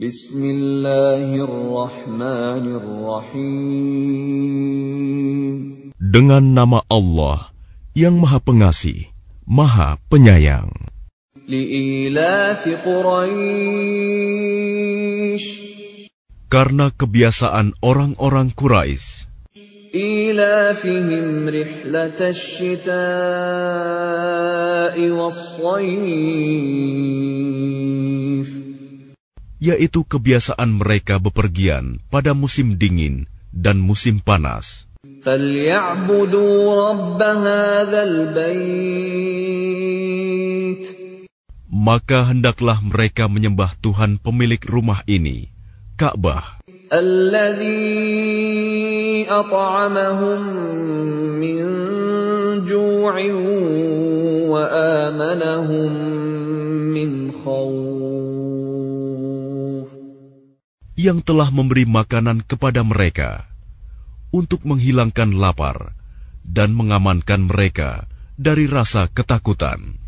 Bismillahirrahmanirrahim. Dengan nama Allah yang Maha Pengasih, Maha Penyayang. Karena kebiasaan orang-orang Quraisy إيلافهم رحلة الشتاء والصيف yaitu kebiasaan mereka bepergian pada musim dingin dan musim panas. Maka hendaklah mereka menyembah Tuhan pemilik rumah ini, Ka'bah. wa amanahum yang telah memberi makanan kepada mereka untuk menghilangkan lapar dan mengamankan mereka dari rasa ketakutan.